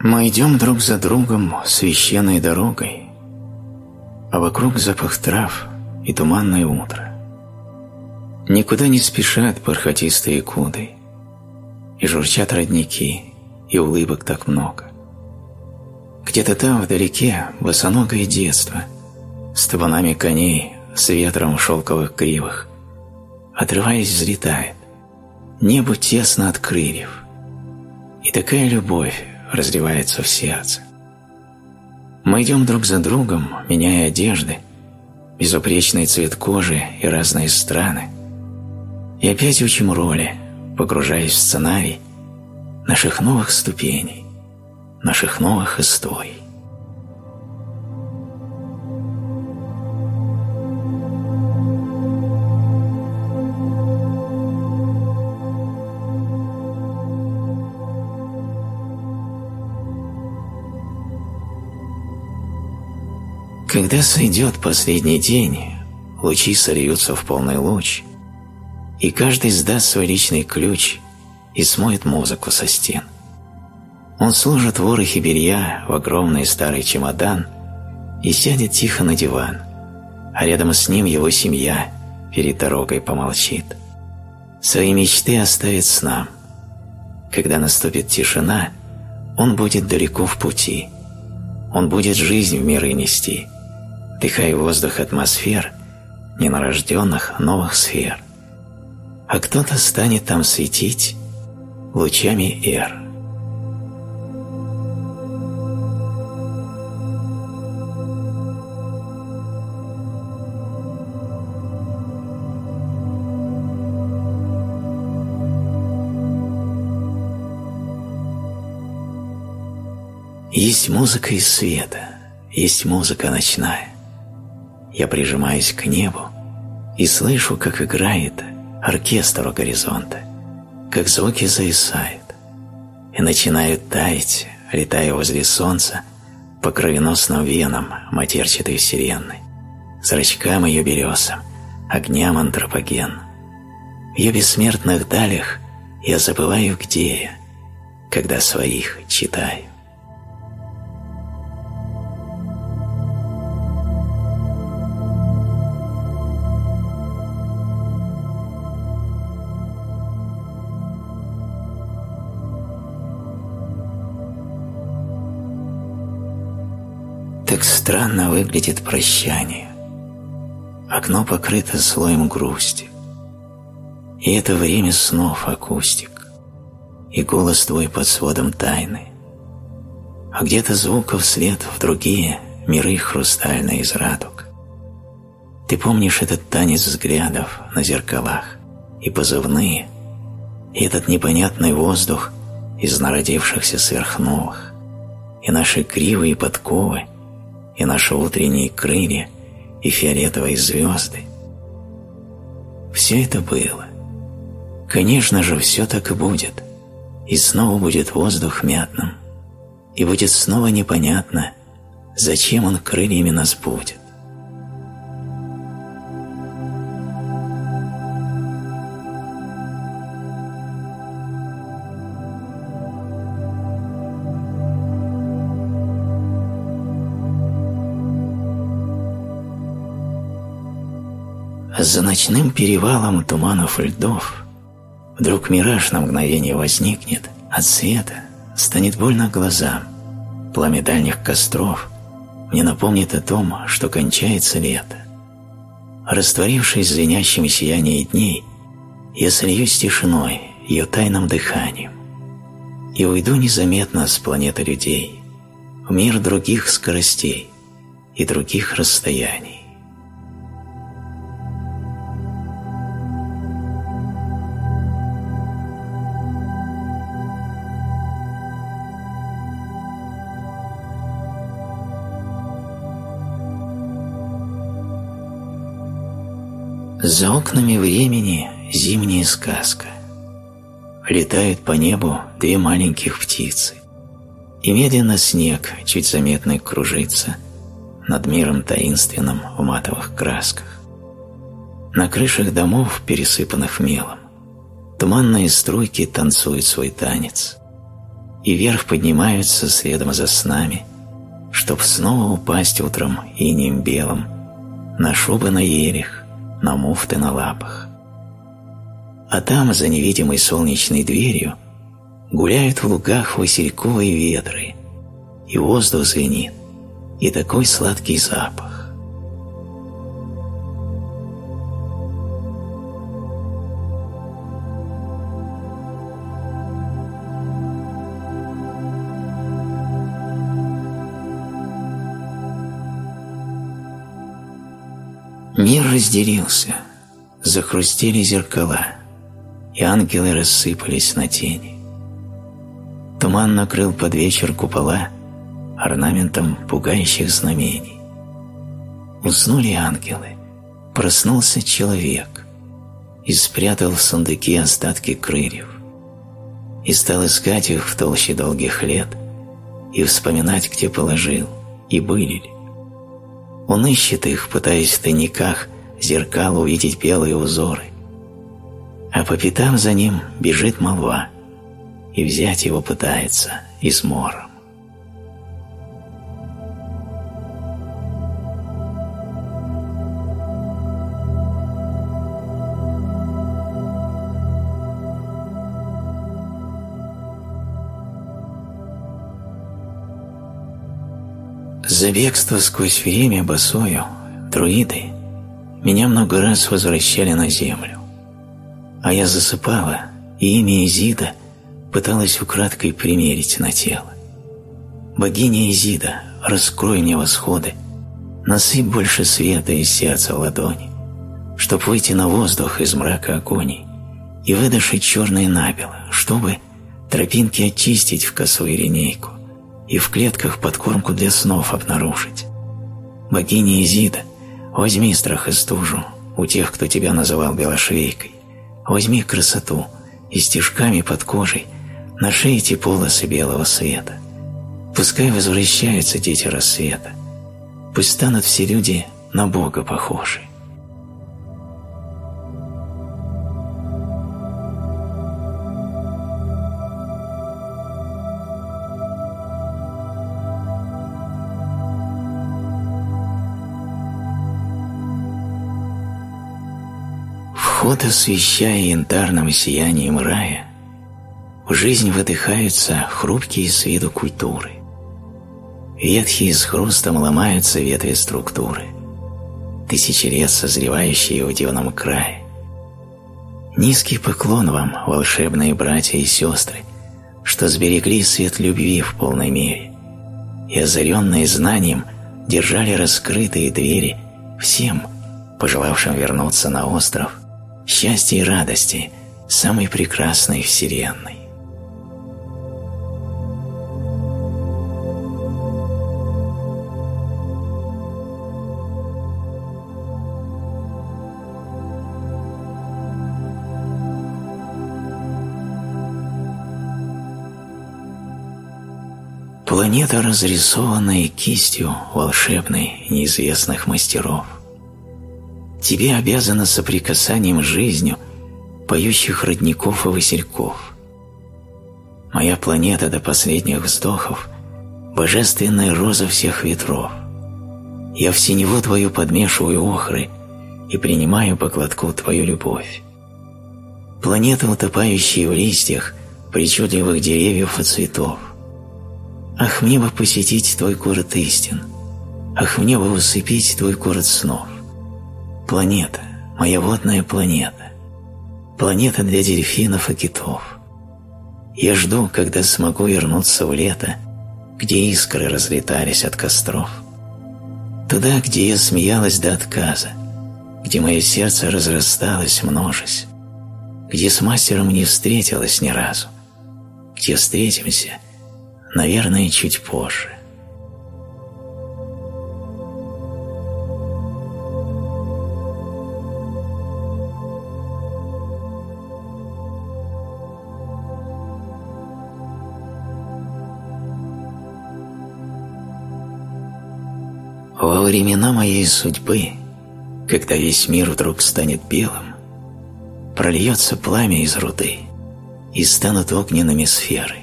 Мы идем друг за другом священной дорогой, а вокруг запах трав и туманное утро. Никуда не спешат бархатистые куды, и журчат родники, и улыбок так много. Где-то там вдалеке босоногое детство с табунами коней, с ветром в шелковых кривых, отрываясь, взлетает. Небу тесно от крыльев, и такая любовь разливается в сердце. Мы идем друг за другом, меняя одежды, безупречный цвет кожи и разные страны, и опять учим роли, погружаясь в сценарий наших новых ступеней, наших новых историй. Когда сойдет последний день, лучи сольются в полный луч, и каждый сдаст свой личный ключ и смоет музыку со стен. Он сложит ворохи белья в огромный старый чемодан и сядет тихо на диван, а рядом с ним его семья перед дорогой помолчит. Свои мечты оставит с нам. Когда наступит тишина, он будет далеко в пути. Он будет жизнь в миры нести – вдыхая воздух атмосфер ненарожденных новых сфер. А кто-то станет там светить лучами эр. Есть музыка из света, есть музыка ночная. Я прижимаюсь к небу и слышу, как играет оркестр у горизонта, как звуки зависают и начинают таять, летая возле солнца по кровеносным венам матерчатой вселенной, зрачкам ее березам, огням антропоген. В ее бессмертных далях я забываю, где я, когда своих читаю. Странно выглядит прощание. Окно покрыто слоем грусти. И это время снов акустик. И голос твой под сводом тайны. А где-то звуков след в другие миры хрустальные из радуг. Ты помнишь этот танец взглядов на зеркалах и позывные, и этот непонятный воздух из народившихся сверхновых, и наши кривые подковы — и наши утренние крылья, и фиолетовые звезды. Все это было. Конечно же, все так и будет. И снова будет воздух мятным. И будет снова непонятно, зачем он крыльями нас будет. За ночным перевалом туманов и льдов. Вдруг мираж на мгновение возникнет От света, станет больно глазам. Пламя дальних костров Мне напомнит о том, что кончается лето. Растворившись в звенящем сиянии дней Я сольюсь тишиной, ее тайным дыханием. И уйду незаметно с планеты людей В мир других скоростей и других расстояний За окнами времени зимняя сказка. Летают по небу две маленьких птицы, и медленно снег, чуть заметный, кружится над миром таинственным в матовых красках. На крышах домов, пересыпанных мелом, туманные струйки танцуют свой танец, и вверх поднимаются следом за снами, чтоб снова упасть утром инеем белым на шубы на елях, на муфты на лапах. А там, за невидимой солнечной дверью, гуляют в лугах васильковые ветры, и воздух звенит, и такой сладкий запах. Мир разделился, захрустели зеркала, и ангелы рассыпались на тени. Туман накрыл под вечер купола орнаментом пугающих знамений. Уснули ангелы, проснулся человек и спрятал в сундуке остатки крыльев и стал искать их в толще долгих лет и вспоминать, где положил, и были ли. Он ищет их, пытаясь в тайниках зеркал увидеть белые узоры. А по пятам за ним бежит молва, и взять его пытается измором. За бегство сквозь время босою, друиды, меня много раз возвращали на землю. А я засыпала, и имя Изида пыталась украдкой примерить на тело. Богиня Изида, раскрой мне восходы, насыпь больше света из сердца ладони, чтоб выйти на воздух из мрака огоней и выдышать черное набело, чтобы тропинки очистить в косую линейку, и в клетках подкормку для снов обнаружить. Богиня Изида, возьми страх и стужу у тех, кто тебя называл белошвейкой. Возьми красоту и стежками под кожей на шее те полосы белого света. Пускай возвращаются дети рассвета. Пусть станут все люди на Бога похожи. Вход освещая янтарным сиянием рая, в жизнь выдыхаются хрупкие с виду культуры. Ветхие с хрустом ломаются ветви структуры, тысячи лет созревающие в дивном крае. Низкий поклон вам, волшебные братья и сестры, что сберегли свет любви в полной мере и, озаренные знанием, держали раскрытые двери всем, пожелавшим вернуться на остров – счастья и радости самой прекрасной Вселенной. Планета, разрисованная кистью волшебной неизвестных мастеров тебе обязана соприкасанием с жизнью поющих родников и васильков. Моя планета до последних вздохов – божественная роза всех ветров. Я в синеву твою подмешиваю охры и принимаю по глотку твою любовь. Планета, утопающая в листьях причудливых деревьев и цветов. Ах, мне бы посетить твой город истин, ах, мне бы усыпить твой город снов. Планета, моя водная планета. Планета для дельфинов и китов. Я жду, когда смогу вернуться в лето, где искры разлетались от костров. Туда, где я смеялась до отказа, где мое сердце разрасталось, множась, где с мастером не встретилась ни разу, где встретимся, наверное, чуть позже. Времена моей судьбы, когда весь мир вдруг станет белым, прольется пламя из руды, и станут огненными сферы.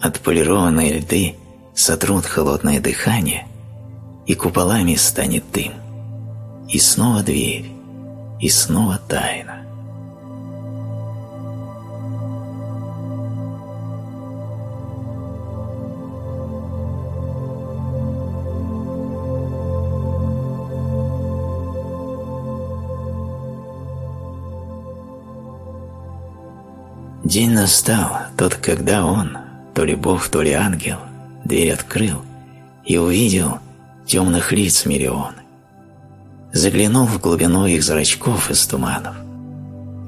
Отполированные льды сотрут холодное дыхание, и куполами станет дым. И снова дверь, и снова тайна. День настал, тот, когда он, то ли Бог, то ли ангел, дверь открыл и увидел темных лиц миллион. Заглянул в глубину их зрачков из туманов,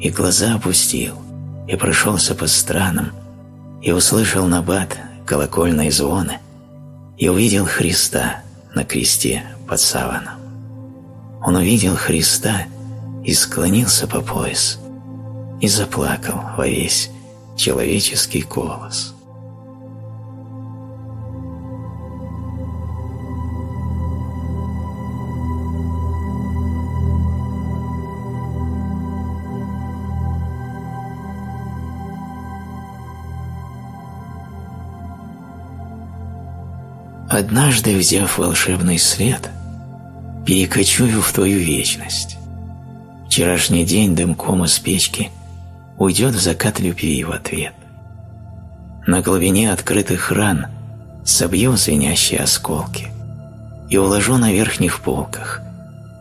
и глаза опустил, и прошелся по странам, и услышал набат колокольные звоны, и увидел Христа на кресте под саваном. Он увидел Христа и склонился по пояс, и заплакал во весь человеческий голос. Однажды, взяв волшебный след, перекочую в твою вечность. Вчерашний день дымком из печки – уйдет в закат любви в ответ. На глубине открытых ран собью звенящие осколки и уложу на верхних полках,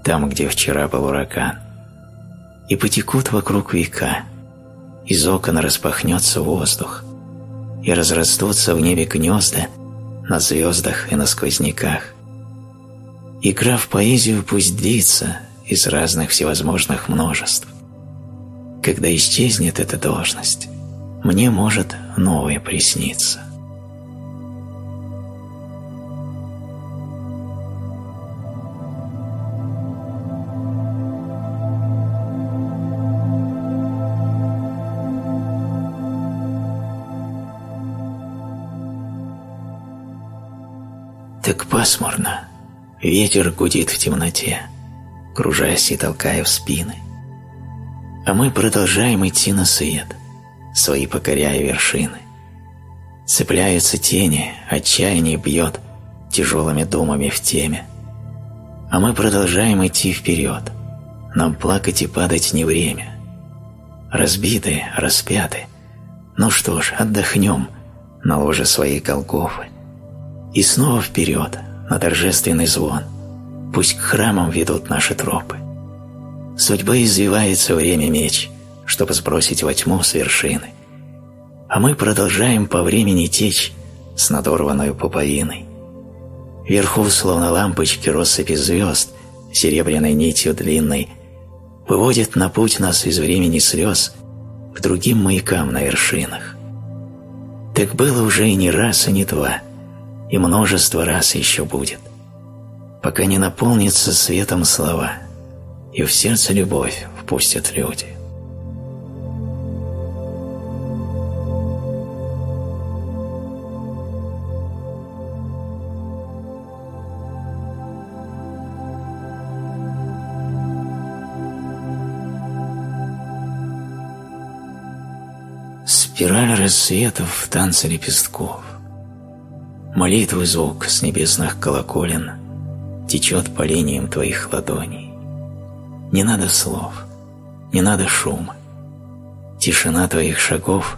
там, где вчера был ураган. И потекут вокруг века, из окон распахнется воздух, и разрастутся в небе гнезда на звездах и на сквозняках. Игра в поэзию пусть длится из разных всевозможных множеств. Когда исчезнет эта должность, мне может новое присниться. Так пасмурно, ветер гудит в темноте, кружась и толкая в спины – а мы продолжаем идти на свет, свои покоряя вершины. Цепляются тени, отчаяние бьет тяжелыми думами в теме. А мы продолжаем идти вперед, нам плакать и падать не время. Разбиты, распяты, ну что ж, отдохнем на ложе своей Голгофы. И снова вперед, на торжественный звон, пусть к храмам ведут наши тропы. Судьба извивается время меч, чтобы сбросить во тьму с вершины. А мы продолжаем по времени течь с надорванной пуповиной. Вверху, словно лампочки россыпи звезд, серебряной нитью длинной, выводит на путь нас из времени слез к другим маякам на вершинах. Так было уже и не раз, и не два, и множество раз еще будет, пока не наполнится светом слова — и в сердце любовь впустят люди. Спираль рассветов в танце лепестков. Молитвы звук с небесных колоколен Течет по линиям твоих ладоней. Не надо слов, не надо шума. Тишина твоих шагов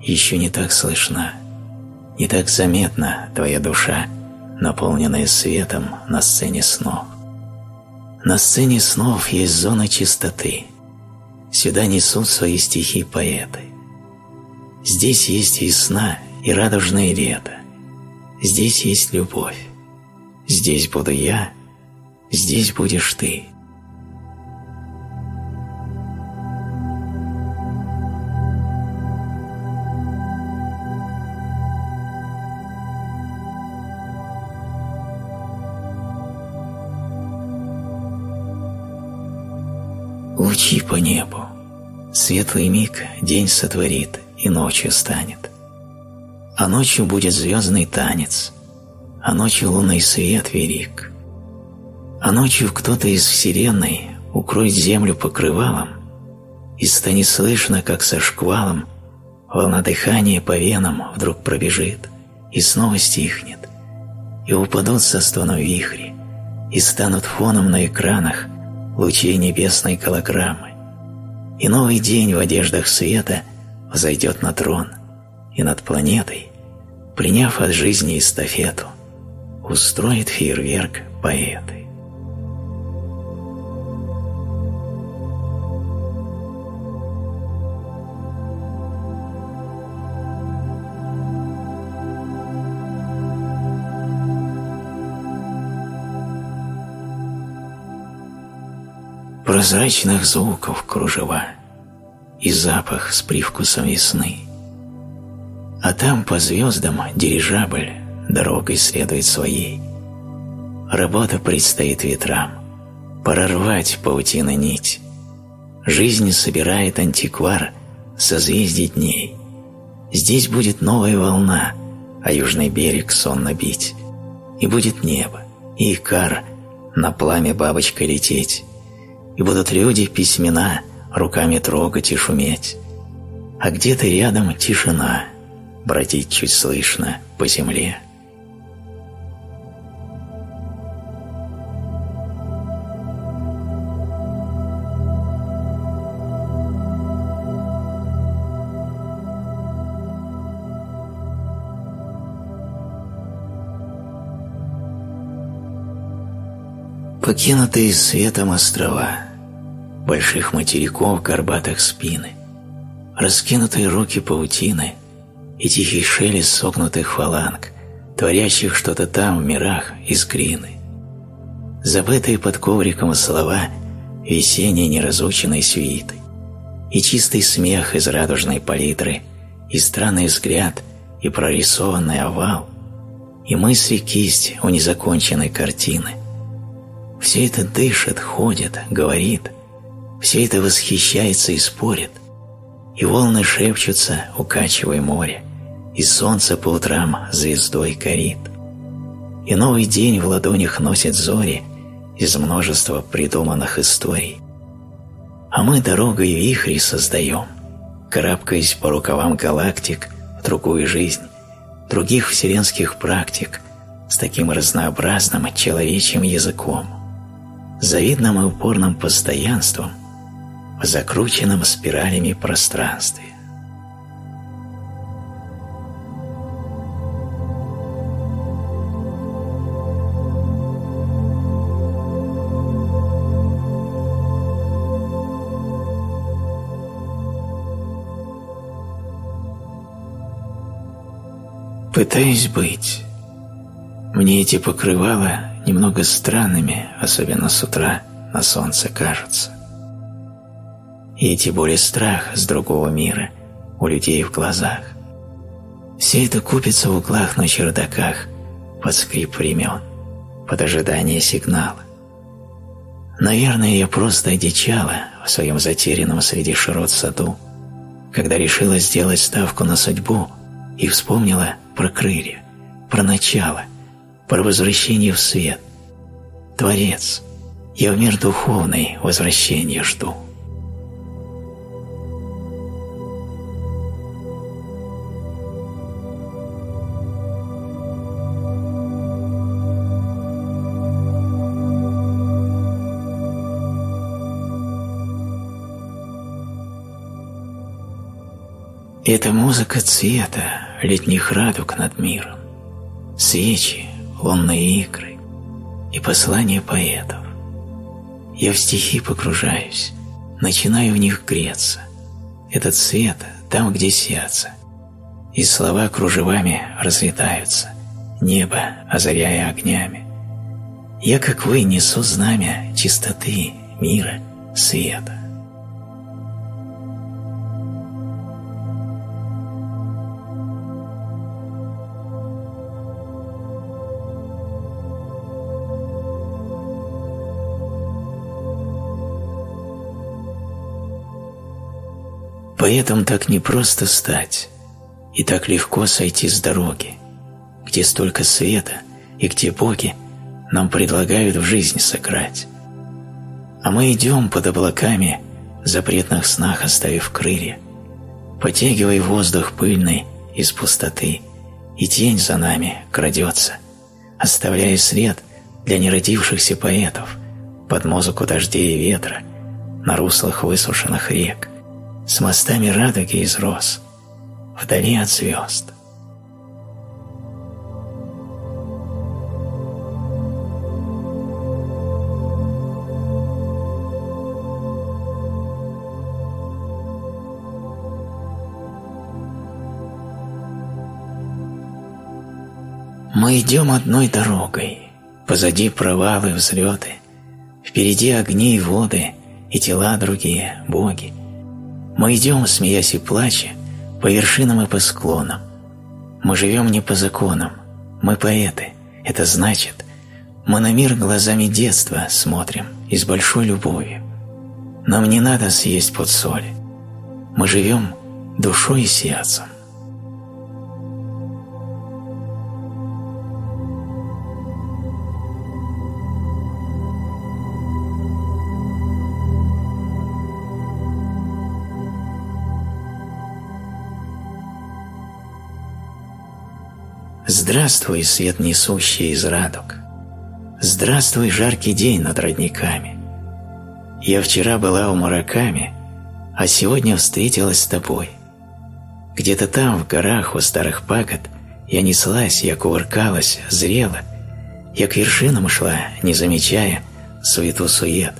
еще не так слышна, не так заметна твоя душа, наполненная светом на сцене снов. На сцене снов есть зона чистоты. Сюда несут свои стихи поэты. Здесь есть весна и радужное лето. Здесь есть любовь. Здесь буду я, здесь будешь ты. Лучи по небу. Светлый миг день сотворит, и ночью станет. А ночью будет звездный танец, а ночью лунный свет велик. А ночью кто-то из вселенной укроет землю покрывалом, и станет слышно, как со шквалом волна дыхания по венам вдруг пробежит и снова стихнет, и упадут со стоном вихри, и станут фоном на экранах лучей небесной голограммы, и новый день в одеждах света взойдет на трон, и над планетой, приняв от жизни эстафету, устроит фейерверк поэты. Прозрачных звуков кружева и запах с привкусом весны. А там по звездам дирижабль дорогой следует своей. Работа предстоит ветрам, пора рвать паутина нить. Жизнь собирает антиквар созвездий дней. Здесь будет новая волна, а южный берег сонно бить. И будет небо, и икар на пламя бабочкой лететь и будут люди письмена руками трогать и шуметь. А где-то рядом тишина, бродить чуть слышно по земле. Покинутые светом острова, больших материков горбатых спины, раскинутые руки паутины и тихий шелест согнутых фаланг, творящих что-то там в мирах из глины. Забытые под ковриком слова весенней неразученной свиты, и чистый смех из радужной палитры, и странный взгляд, и прорисованный овал, и мысли кисть у незаконченной картины – все это дышит, ходит, говорит, все это восхищается и спорит, и волны шепчутся, укачивая море, и солнце по утрам звездой горит. И новый день в ладонях носит зори из множества придуманных историй. А мы дорогой вихри создаем, карабкаясь по рукавам галактик в другую жизнь, других вселенских практик с таким разнообразным человечьим языком завидным и упорным постоянством в закрученном спиралями пространстве. Пытаюсь быть. Мне эти покрывала немного странными, особенно с утра, на солнце кажутся. И эти боли страх с другого мира у людей в глазах. Все это купится в углах на чердаках под скрип времен, под ожидание сигнала. Наверное, я просто одичала в своем затерянном среди широт саду, когда решила сделать ставку на судьбу и вспомнила про крылья, про начало – про возвращение в свет. Творец, я в мир духовный возвращения жду. Это музыка цвета летних радуг над миром, свечи, лунные игры и послания поэтов. Я в стихи погружаюсь, начинаю в них греться. Этот свет там, где сердце. И слова кружевами разлетаются, небо озаряя огнями. Я, как вы, несу знамя чистоты, мира, света. Поэтому так непросто стать, и так легко сойти с дороги, где столько света и где боги нам предлагают в жизнь сыграть. А мы идем под облаками, запретных снах оставив крылья, Потягивай воздух пыльный из пустоты, и тень за нами крадется, оставляя след для неродившихся поэтов под музыку дождей и ветра на руслах высушенных рек, с мостами радуги из роз, вдали от звезд. Мы идем одной дорогой, позади провалы, взлеты, впереди огни и воды, и тела другие, боги. Мы идем, смеясь и плача, по вершинам и по склонам. Мы живем не по законам, мы поэты, это значит, мы на мир глазами детства смотрим и с большой любовью. Нам не надо съесть под соли. Мы живем душой и сердцем. Здравствуй, свет несущий из радуг. Здравствуй, жаркий день над родниками. Я вчера была у Мураками, а сегодня встретилась с тобой. Где-то там, в горах у старых пагод, я неслась, я кувыркалась, зрела. Я к вершинам шла, не замечая суету-сует.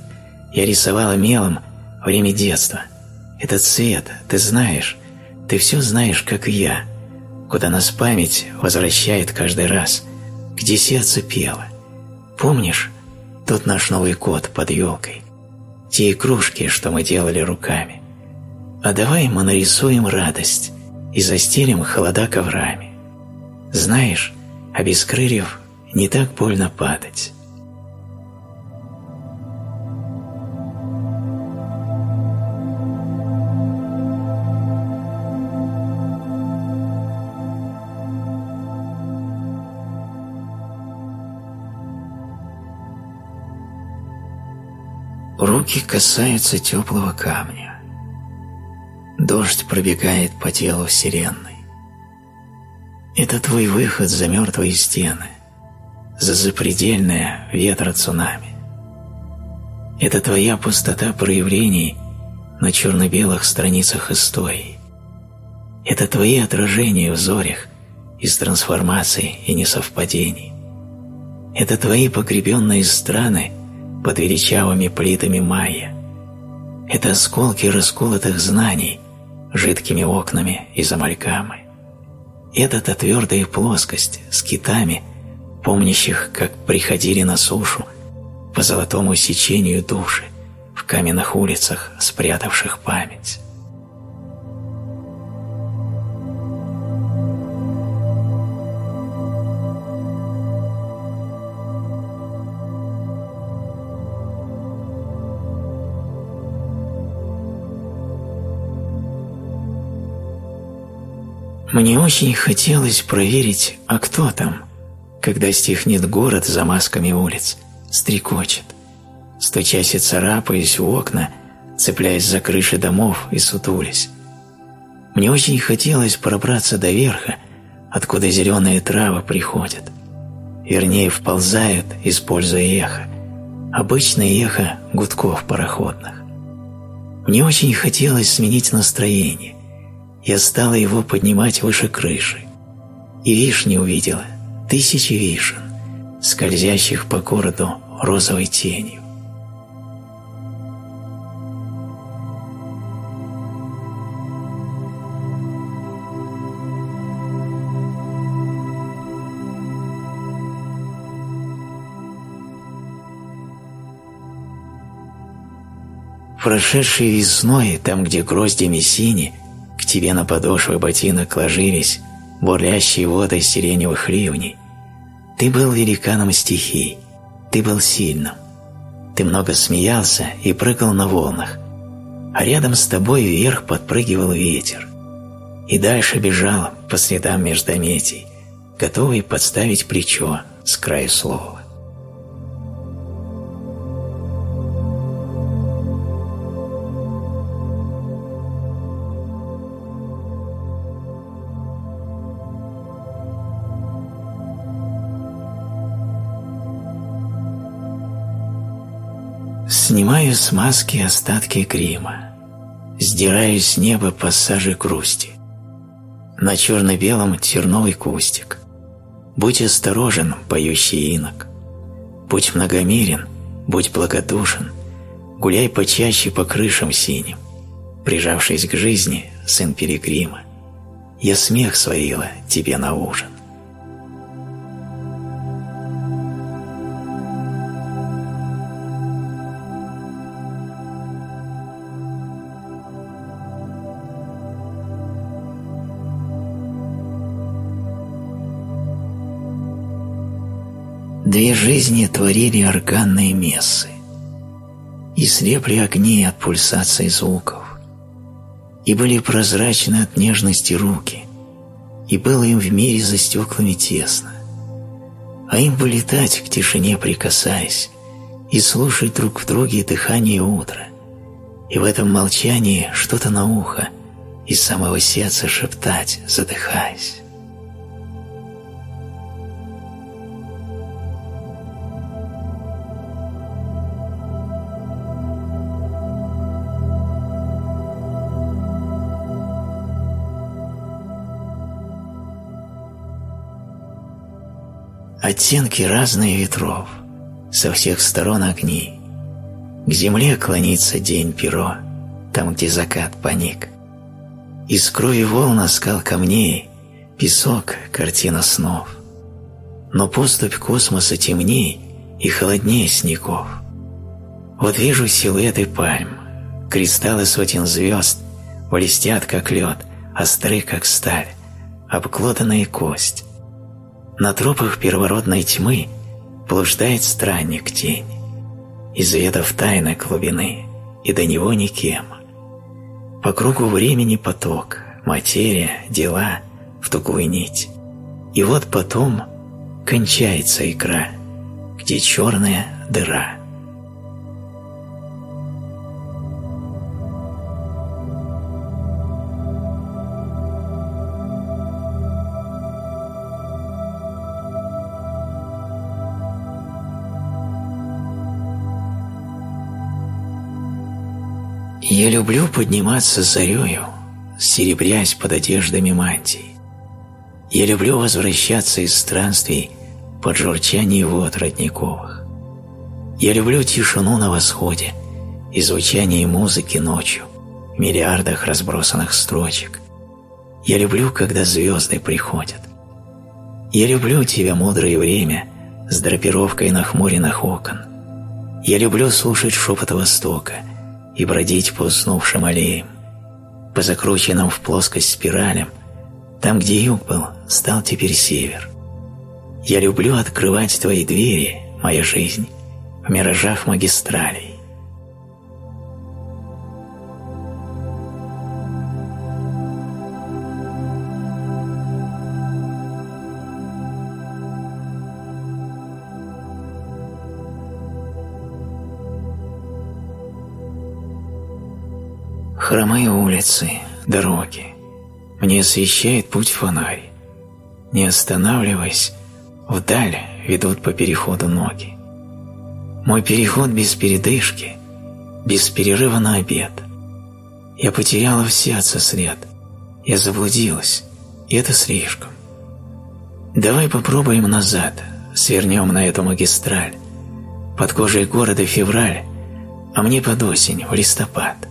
Я рисовала мелом время детства. Этот цвет, ты знаешь, ты все знаешь, как и я — куда нас память возвращает каждый раз, где сердце пело. Помнишь тот наш Новый год под елкой? Те игрушки, что мы делали руками. А давай мы нарисуем радость и застелим холода коврами. Знаешь, а без крыльев не так больно падать. Руки касаются теплого камня. Дождь пробегает по телу вселенной. Это твой выход за мертвые стены, за запредельное ветра цунами. Это твоя пустота проявлений на черно-белых страницах истории. Это твои отражения в зорях из трансформаций и несовпадений. Это твои погребенные страны под величавыми плитами майя. Это осколки расколотых знаний, жидкими окнами из амалькамы. Это-то твердая плоскость с китами, помнящих, как приходили на сушу по золотому сечению души в каменных улицах, спрятавших память. Мне очень хотелось проверить, а кто там, когда стихнет город за масками улиц, стрекочет, стучась и царапаясь в окна, цепляясь за крыши домов и сутулясь. Мне очень хотелось пробраться до верха, откуда зеленые травы приходят. Вернее, вползают, используя эхо. Обычное эхо гудков пароходных. Мне очень хотелось сменить настроение, я стала его поднимать выше крыши. И вишни увидела, тысячи вишен, скользящих по городу розовой тенью. Прошедшей весной, там, где гроздями сини, тебе на подошвы ботинок ложились бурлящие воды сиреневых ливней. Ты был великаном стихий, ты был сильным. Ты много смеялся и прыгал на волнах, а рядом с тобой вверх подпрыгивал ветер. И дальше бежал по следам междометий, готовый подставить плечо с краю слова. Снимаю с маски остатки грима, Сдираю с неба пассажи грусти. На черно-белом терновый кустик. Будь осторожен, поющий инок. Будь многомерен, будь благодушен, Гуляй почаще по крышам синим. Прижавшись к жизни, сын Пилигрима, Я смех сварила тебе на ужин. Две жизни творили органные мессы, и слепли огни от пульсаций звуков, и были прозрачны от нежности руки, и было им в мире за стеклами тесно, а им бы летать к тишине прикасаясь и слушать друг в друге дыхание утра, и в этом молчании что-то на ухо из самого сердца шептать, задыхаясь. Оттенки разные ветров, со всех сторон огни. К земле клонится день перо, там, где закат поник. Из крови волна скал камней, песок — картина снов. Но поступь космоса темней и холоднее снегов. Вот вижу силуэты пальм, кристаллы сотен звезд блестят, как лед, остры, как сталь, обглоданная кость. На тропах первородной тьмы блуждает странник тень, изведав тайны глубины, и до него никем. По кругу времени поток, материя, дела в тугую нить. И вот потом кончается игра, где черная дыра. Я люблю подниматься зарею, серебрясь под одеждами мантии. Я люблю возвращаться из странствий под журчание вод родниковых. Я люблю тишину на восходе и звучание музыки ночью в миллиардах разбросанных строчек. Я люблю, когда звезды приходят. Я люблю тебя, мудрое время, с драпировкой нахмуренных окон. Я люблю слушать шепот Востока — и бродить по уснувшим аллеям, по закрученным в плоскость спиралям, там, где юг был, стал теперь север. Я люблю открывать твои двери, моя жизнь, в миражах магистралей. Хромые улицы, дороги. Мне освещает путь фонарь. Не останавливаясь, вдаль ведут по переходу ноги. Мой переход без передышки, без перерыва на обед. Я потеряла в сердце след. Я заблудилась, и это слишком. Давай попробуем назад, свернем на эту магистраль. Под кожей города февраль, а мне под осень, в листопад.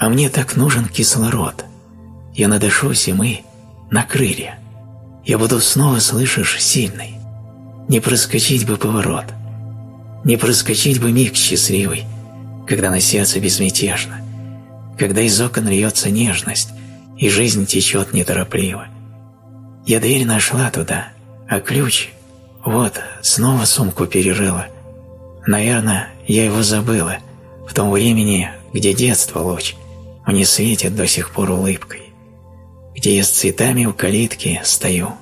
А мне так нужен кислород. Я надышусь, и мы на крылья. Я буду снова, слышишь, сильный. Не проскочить бы поворот. Не проскочить бы миг счастливый, когда на сердце безмятежно, когда из окон льется нежность, и жизнь течет неторопливо. Я дверь нашла туда, а ключ... Вот, снова сумку перерыла. Наверное, я его забыла, в том времени, где детство луч — мне светит до сих пор улыбкой, где я с цветами у калитки стою,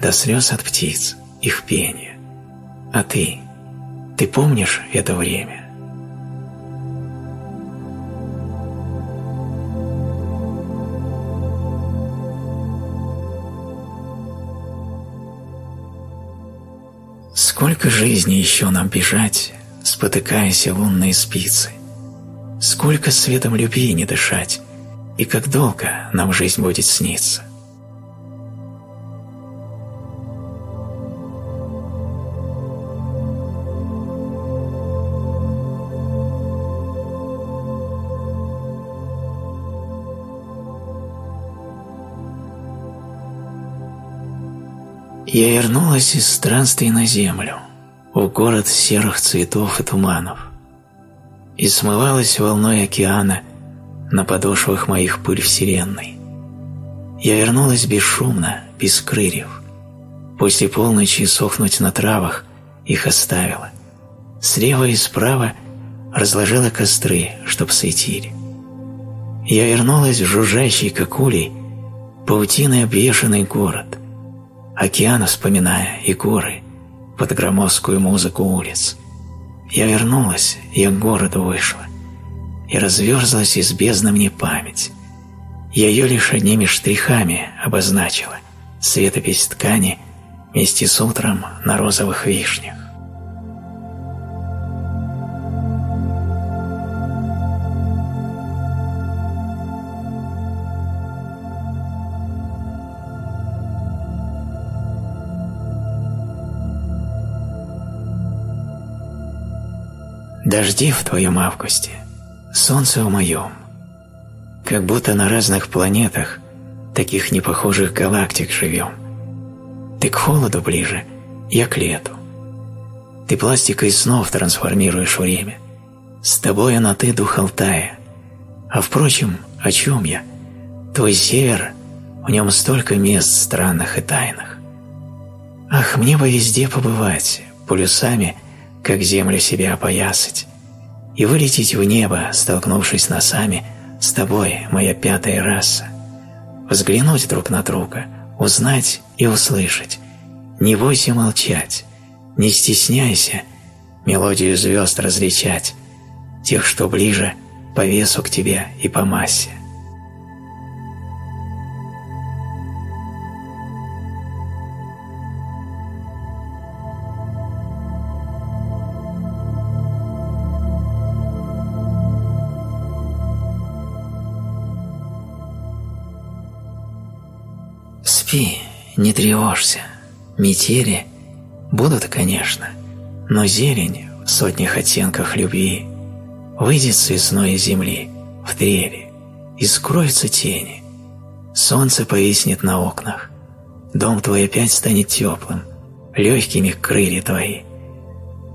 до слез от птиц, их пения. А ты, ты помнишь это время? Сколько жизней еще нам бежать спотыкаясь о лунные спицы. Сколько светом любви не дышать, и как долго нам жизнь будет сниться. Я вернулась из странствий на землю, в город серых цветов и туманов, и смывалась волной океана на подошвах моих пыль вселенной. Я вернулась бесшумно, без крыльев. После полночи сохнуть на травах их оставила. Слева и справа разложила костры, чтоб светили. Я вернулась в жужжащий, как улей, паутиной обвешанный город, океан вспоминая и горы под громоздкую музыку улиц. Я вернулась, я к городу вышла, и разверзлась из бездны мне память. Я ее лишь одними штрихами обозначила, светопись ткани вместе с утром на розовых вишнях. Дожди в твоем августе, солнце в моем. Как будто на разных планетах, таких непохожих галактик живем. Ты к холоду ближе, я к лету. Ты пластикой снов трансформируешь время. С тобой на ты дух Алтая. А впрочем, о чем я? Твой север, в нем столько мест странных и тайных. Ах, мне бы везде побывать, полюсами – как землю себя опоясать, и вылететь в небо, столкнувшись носами с тобой, моя пятая раса, взглянуть друг на друга, узнать и услышать, не бойся молчать, не стесняйся мелодию звезд различать, тех, что ближе по весу к тебе и по массе. Спи, не тревожься. Метели будут, конечно, но зелень в сотнях оттенках любви выйдет с весной земли в трели, и скроются тени. Солнце повиснет на окнах, дом твой опять станет теплым, легкими крылья твои.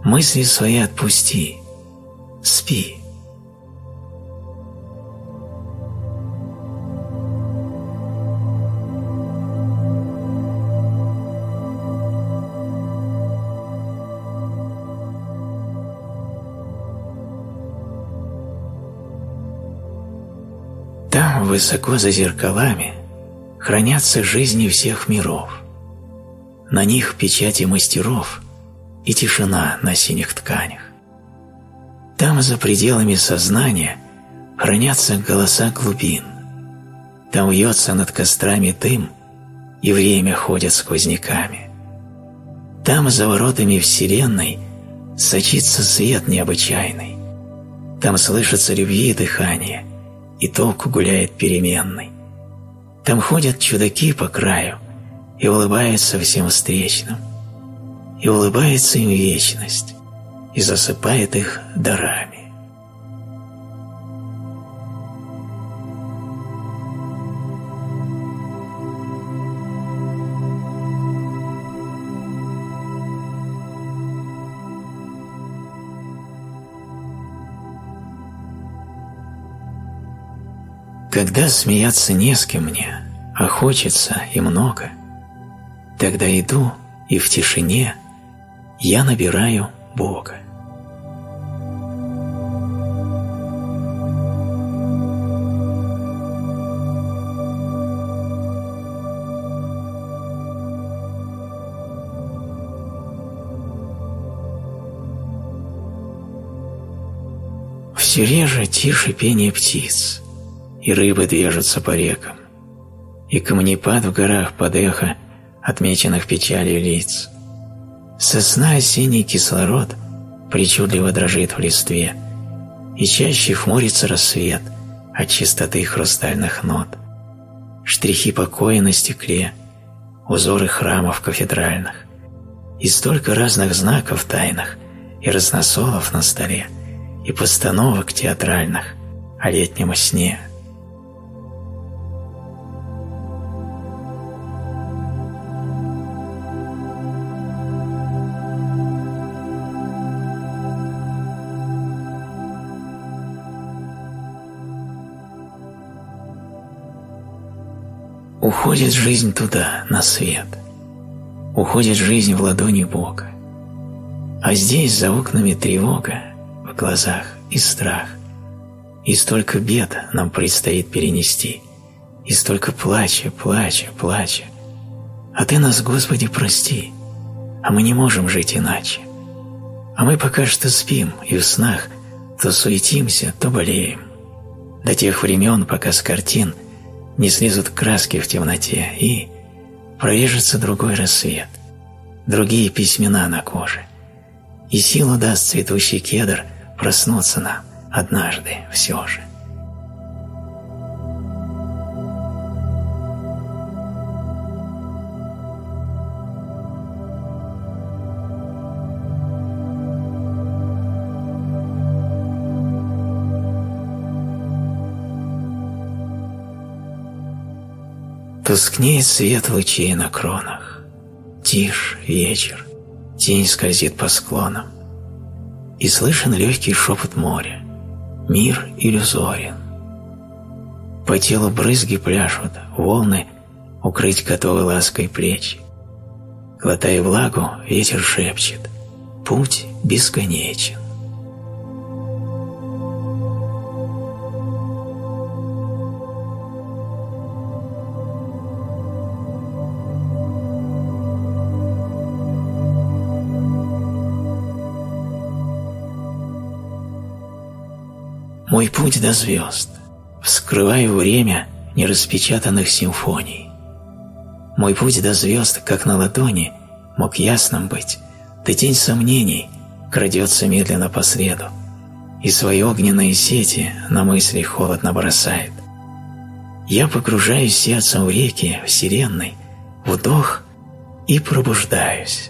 Мысли свои отпусти, спи. Высоко за зеркалами хранятся жизни всех миров. На них печати мастеров и тишина на синих тканях. Там за пределами сознания хранятся голоса глубин. Там вьется над кострами дым, и время ходит сквозняками. Там за воротами Вселенной сочится свет необычайный. Там слышится любви и дыхание – и толку гуляет переменный. Там ходят чудаки по краю и улыбаются всем встречным. И улыбается им вечность, и засыпает их дарами. Когда смеяться не с кем мне, а хочется и много, тогда иду и в тишине я набираю Бога. Все реже тише пение птиц, и рыбы движутся по рекам, и камнепад в горах под эхо отмеченных печалью лиц. Сосна осенний кислород причудливо дрожит в листве, и чаще хмурится рассвет от чистоты хрустальных нот. Штрихи покоя на стекле, узоры храмов кафедральных, и столько разных знаков тайных, и разносолов на столе, и постановок театральных о летнем сне – Уходит жизнь туда, на свет. Уходит жизнь в ладони Бога. А здесь за окнами тревога, в глазах и страх. И столько бед нам предстоит перенести, и столько плача, плача, плача. А Ты нас, Господи, прости, а мы не можем жить иначе. А мы пока что спим и в снах то суетимся, то болеем. До тех времен, пока с картин – не слезут краски в темноте, и прорежется другой рассвет, другие письмена на коже, и силу даст цветущий кедр проснуться нам однажды все же. Тускнеет свет лучей на кронах. Тишь, вечер, тень скользит по склонам. И слышен легкий шепот моря. Мир иллюзорен. По телу брызги пляшут, волны укрыть готовы лаской плечи. Глотая влагу, ветер шепчет. Путь бесконечен. Мой путь до звезд. Вскрываю время нераспечатанных симфоний. Мой путь до звезд, как на ладони, мог ясным быть, да тень сомнений крадется медленно по следу, и свои огненные сети на мысли холодно бросает. Я погружаюсь сердцем в реки вселенной, вдох и пробуждаюсь.